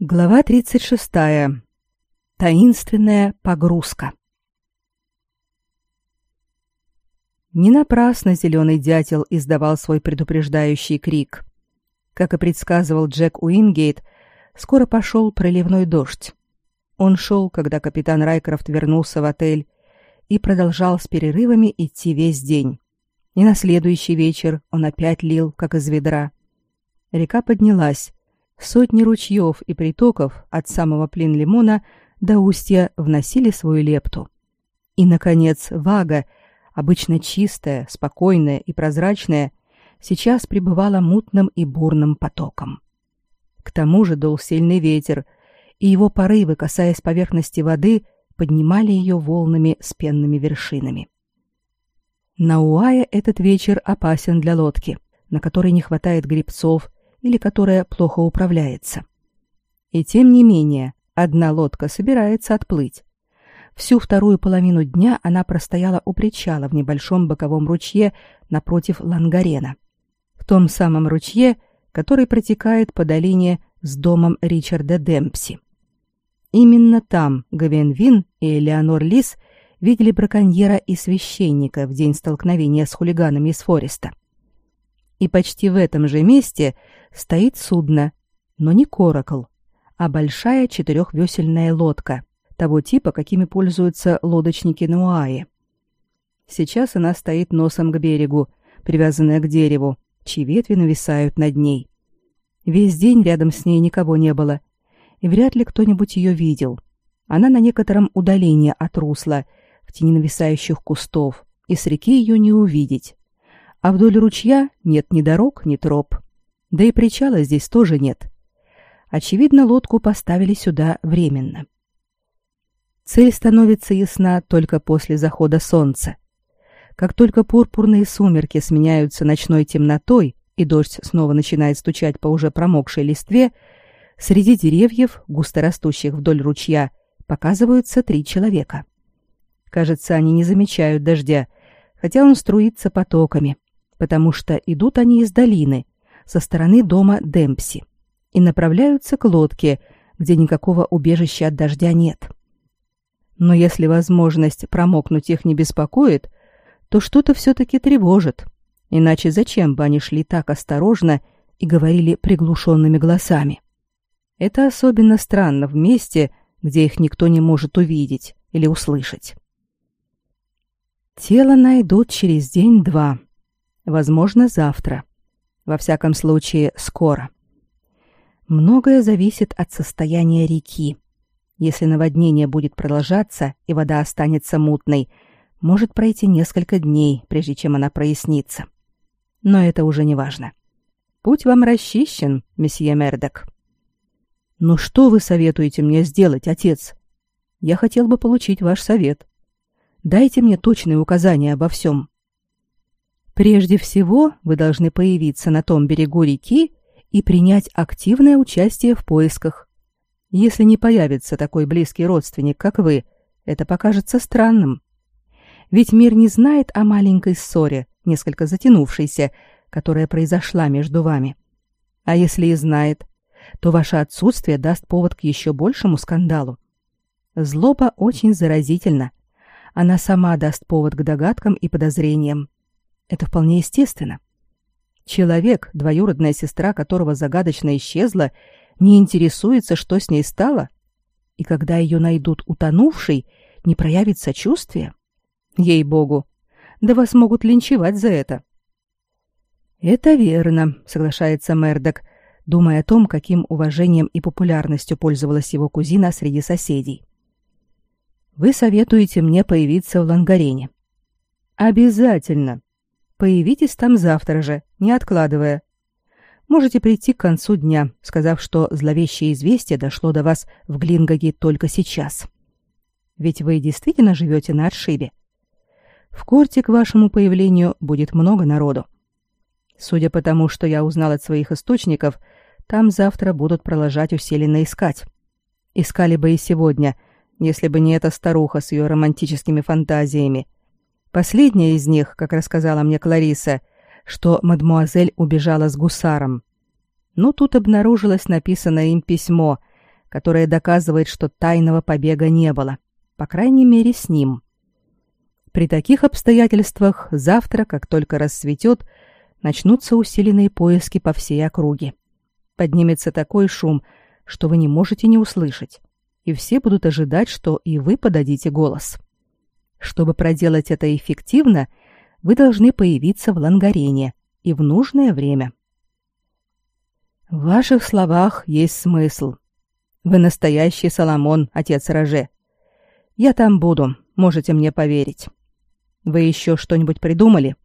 Глава 36. Таинственная погрузка. Не напрасно зеленый дятел издавал свой предупреждающий крик. Как и предсказывал Джек Уингейт, скоро пошел проливной дождь. Он шел, когда капитан Райкрофт вернулся в отель, и продолжал с перерывами идти весь день. И на следующий вечер он опять лил, как из ведра. Река поднялась, Сотни ручьев и притоков от самого Плин-Лимона до устья вносили свою лепту. И, наконец, Вага, обычно чистая, спокойная и прозрачная, сейчас пребывала мутным и бурным потоком. К тому же дул сильный ветер, и его порывы, касаясь поверхности воды, поднимали ее волнами с пенными вершинами. На Уае этот вечер опасен для лодки, на которой не хватает грибцов или которая плохо управляется. И тем не менее, одна лодка собирается отплыть. Всю вторую половину дня она простояла у причала в небольшом боковом ручье напротив Лангарена. В том самом ручье, который протекает по долине с домом Ричарда Демпси. Именно там Гавен Вин и Элеонор Лис видели браконьера и священника в день столкновения с хулиганами из Фореста. И почти в этом же месте стоит судно, но не коракл, а большая четырехвесельная лодка, того типа, какими пользуются лодочники на Уае. Сейчас она стоит носом к берегу, привязанная к дереву, чьи ветви нависают над ней. Весь день рядом с ней никого не было, и вряд ли кто-нибудь ее видел. Она на некотором удалении от русла, в тени нависающих кустов, и с реки ее не увидеть. А вдоль ручья нет ни дорог, ни троп. Да и причала здесь тоже нет. Очевидно, лодку поставили сюда временно. Цель становится ясна только после захода солнца. Как только пурпурные сумерки сменяются ночной темнотой, и дождь снова начинает стучать по уже промокшей листве, среди деревьев, густо растущих вдоль ручья, показываются три человека. Кажется, они не замечают дождя, хотя он струится потоками, потому что идут они из долины, со стороны дома Демпси и направляются к лодке, где никакого убежища от дождя нет. Но если возможность промокнуть их не беспокоит, то что-то все-таки тревожит. Иначе зачем бы они шли так осторожно и говорили приглушенными голосами? Это особенно странно в месте, где их никто не может увидеть или услышать. Тело найдут через день-два, возможно, завтра. Во всяком случае, скоро. Многое зависит от состояния реки. Если наводнение будет продолжаться и вода останется мутной, может пройти несколько дней, прежде чем она прояснится. Но это уже не важно. Путь вам расчищен, месье Мердок. Ну что вы советуете мне сделать, отец? Я хотел бы получить ваш совет. Дайте мне точные указания обо всем. Прежде всего, вы должны появиться на том берегу реки и принять активное участие в поисках. Если не появится такой близкий родственник, как вы, это покажется странным. Ведь мир не знает о маленькой ссоре, несколько затянувшейся, которая произошла между вами. А если и знает, то ваше отсутствие даст повод к еще большему скандалу. Злоба очень заразительна. Она сама даст повод к догадкам и подозрениям. Это вполне естественно. Человек, двоюродная сестра которого загадочно исчезла, не интересуется, что с ней стало, и когда ее найдут утонувшей, не проявит сочувствия. Ей-богу, да вас могут линчевать за это. Это верно, соглашается Мердок, думая о том, каким уважением и популярностью пользовалась его кузина среди соседей. Вы советуете мне появиться в Лангарене. Обязательно. Появитесь там завтра же, не откладывая. Можете прийти к концу дня, сказав, что зловещее известие дошло до вас в Глингаге только сейчас. Ведь вы действительно живете на отшибе. В корте к вашему появлению будет много народу. Судя по тому, что я узнал от своих источников, там завтра будут продолжать усиленно искать. Искали бы и сегодня, если бы не эта старуха с ее романтическими фантазиями — Последняя из них, как рассказала мне Клариса, что мадмуазель убежала с гусаром. Но тут обнаружилось написанное им письмо, которое доказывает, что тайного побега не было, по крайней мере, с ним. При таких обстоятельствах завтра, как только рассветет, начнутся усиленные поиски по всей округе. Поднимется такой шум, что вы не можете не услышать, и все будут ожидать, что и вы подадите голос. Чтобы проделать это эффективно, вы должны появиться в Лангарене и в нужное время. В ваших словах есть смысл. Вы настоящий Соломон, отец Роже. Я там буду, можете мне поверить. Вы еще что-нибудь придумали?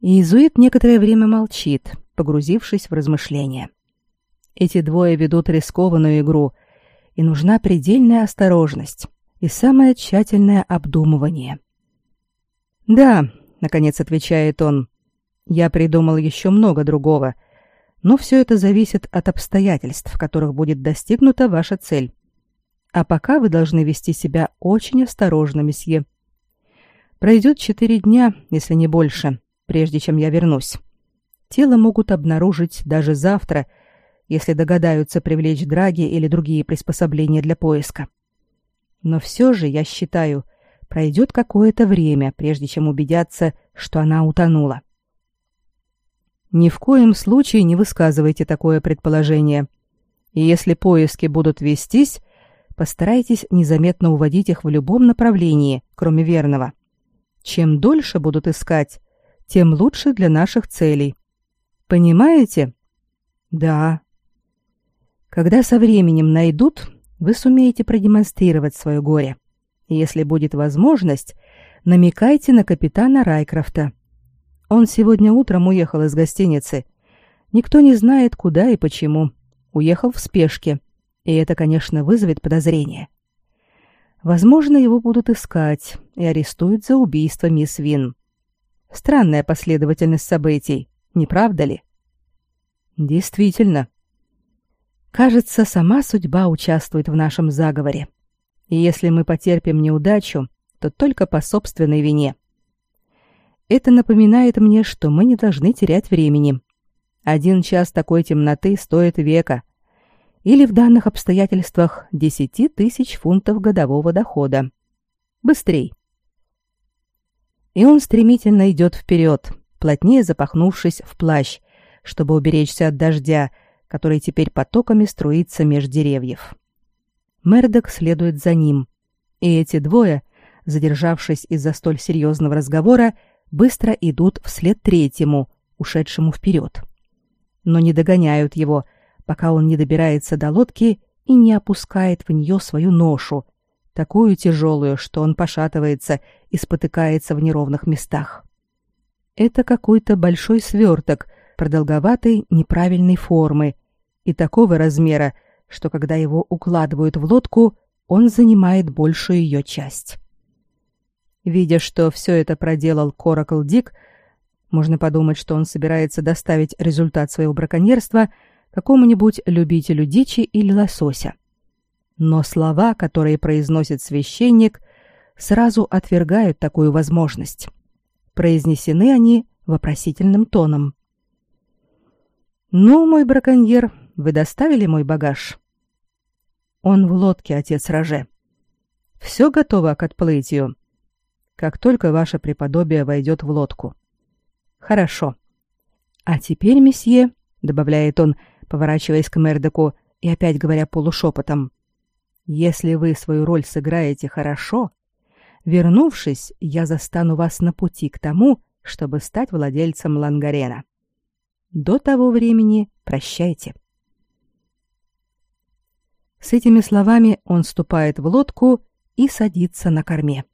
Иезуит некоторое время молчит, погрузившись в размышления. Эти двое ведут рискованную игру, и нужна предельная осторожность и самое тщательное обдумывание. «Да», — наконец отвечает он, — «я придумал еще много другого, но все это зависит от обстоятельств, в которых будет достигнута ваша цель. А пока вы должны вести себя очень осторожно, месье. Пройдет четыре дня, если не больше, прежде чем я вернусь. Тело могут обнаружить даже завтра, если догадаются привлечь драги или другие приспособления для поиска. Но все же, я считаю, пройдет какое-то время, прежде чем убедятся, что она утонула. Ни в коем случае не высказывайте такое предположение. И если поиски будут вестись, постарайтесь незаметно уводить их в любом направлении, кроме верного. Чем дольше будут искать, тем лучше для наших целей. Понимаете? Да. Когда со временем найдут, вы сумеете продемонстрировать свое горе. Если будет возможность, намекайте на капитана Райкрофта. Он сегодня утром уехал из гостиницы. Никто не знает, куда и почему. Уехал в спешке. И это, конечно, вызовет подозрение. Возможно, его будут искать и арестуют за убийство мисс Вин. Странная последовательность событий, не правда ли? Действительно. Кажется, сама судьба участвует в нашем заговоре. И если мы потерпим неудачу, то только по собственной вине. Это напоминает мне, что мы не должны терять времени. Один час такой темноты стоит века. Или в данных обстоятельствах десяти тысяч фунтов годового дохода. Быстрей. И он стремительно идет вперед, плотнее запахнувшись в плащ, чтобы уберечься от дождя, который теперь потоками струится меж деревьев. Мердок следует за ним, и эти двое, задержавшись из-за столь серьезного разговора, быстро идут вслед третьему, ушедшему вперед. Но не догоняют его, пока он не добирается до лодки и не опускает в нее свою ношу, такую тяжелую, что он пошатывается и спотыкается в неровных местах. Это какой-то большой сверток, продолговатой неправильной формы, и такого размера, что когда его укладывают в лодку, он занимает большую ее часть. Видя, что все это проделал Коракл Дик, можно подумать, что он собирается доставить результат своего браконьерства какому-нибудь любителю дичи или лосося. Но слова, которые произносит священник, сразу отвергают такую возможность. Произнесены они вопросительным тоном. «Ну, мой браконьер, вы доставили мой багаж?» «Он в лодке, отец Роже. Все готово к отплытию. Как только ваше преподобие войдет в лодку». «Хорошо. А теперь, месье», — добавляет он, поворачиваясь к Мердоку и опять говоря полушепотом, «если вы свою роль сыграете хорошо, вернувшись, я застану вас на пути к тому, чтобы стать владельцем Лангарена. До того времени прощайте». С этими словами он ступает в лодку и садится на корме.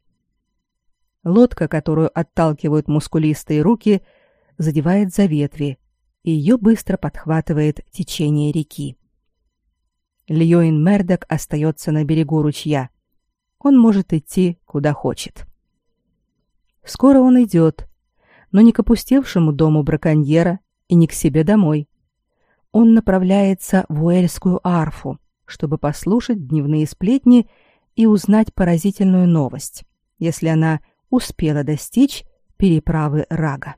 Лодка, которую отталкивают мускулистые руки, задевает за ветви, и ее быстро подхватывает течение реки. Льюин Мердок остается на берегу ручья. Он может идти, куда хочет. Скоро он идет, но не к опустевшему дому браконьера и не к себе домой. Он направляется в Уэльскую арфу, чтобы послушать дневные сплетни и узнать поразительную новость, если она успела достичь переправы Рага.